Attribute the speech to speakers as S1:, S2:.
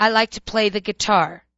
S1: I like to play the guitar.